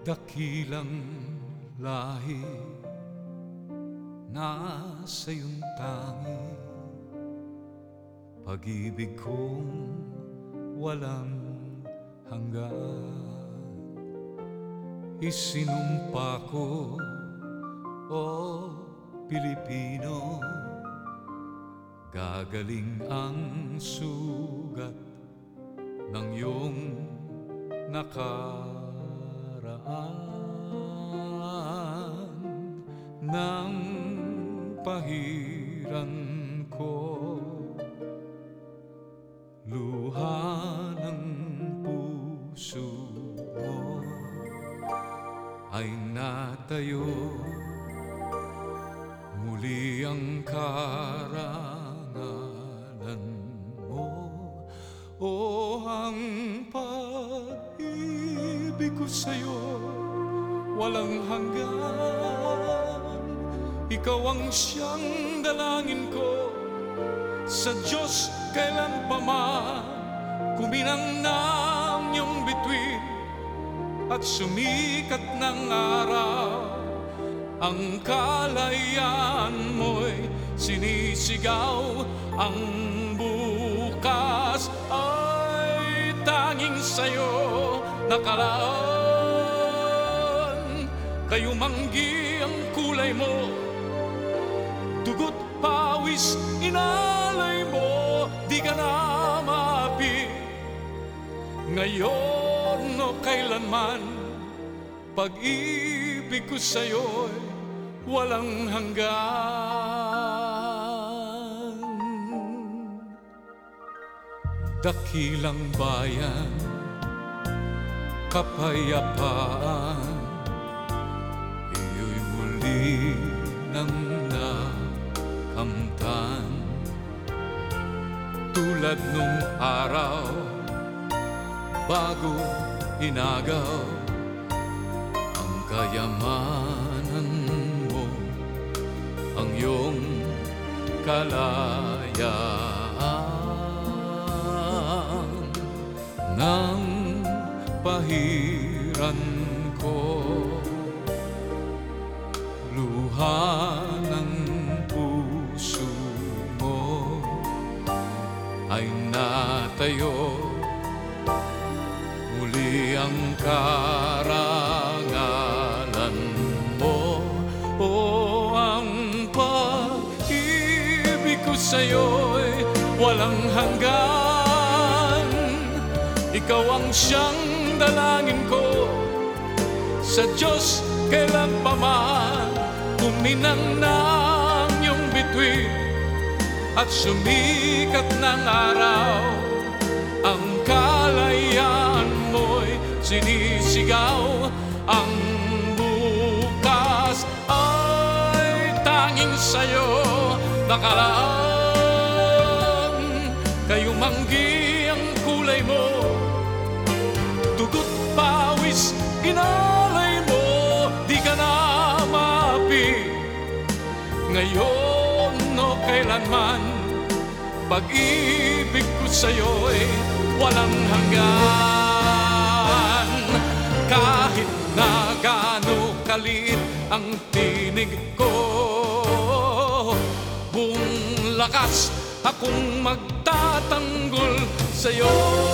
dakilang lahi na sa iyong tangi. Pag-ibig kong walang hanggan Isinumpa ko, o Pilipino Gagaling ang sugat ng iyong nakaraan Nang pahiran ko. Luha ng puso mo Ay natayo. Muli ang karangalan ang pag-ibig ko sa'yo Walang hanggan. Ikaw ang siyang dalangin ko. Sa Diyos kailan pa man Kuminang ng iyong bituin At sumikat ng araw ang kalayaan mo'y sinisigaw Ang sa'yo nakalaan Kayo manggi ang kulay mo. Dugot pawis inalay mo. Di ka na maapi. Ngayon o kailanman Pag-ibig ko sa'yo'y walang hanggan. Dakilang bayan, kapayapaan Iyo'y muli nang nakamtan. Tulad nung araw, bago inagaw Ang kayamanan mo, ang iyong kalayaan. Nang pahiran ko. Luha ng puso mo ay natayo. Muli ang karangalan mo. O ang pag-ibig ko sa'yo'y walang hanggan. Ikaw ang siyang dalangin ko Sa Diyos kailan pa man Kuminang ng iyong bituin At sumikat ng araw. Ang kalayaan mo'y sinisigaw Ang bukas ay tanging sa'yo nakalaan Ngayon o kailanman Pag-ibig ko sa'yo'y walang hanggan. Kahit na gaano kaliit ang tinig ko Buong lakas akong magtatanggol sa'yo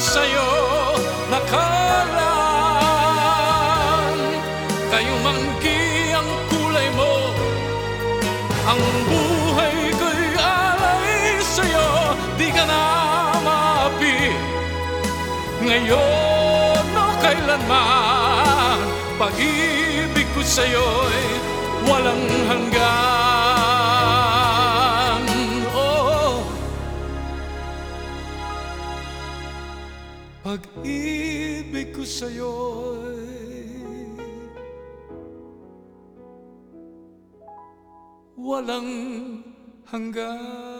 sa'yo nakalaan Kayo manggi ang kulay mo Ang buhay ko'y alay sa'yo Di ka na maapi. Ngayon o kailanman Pag-ibig ko sa'yo'y walang sa'yo'y walang hanggan.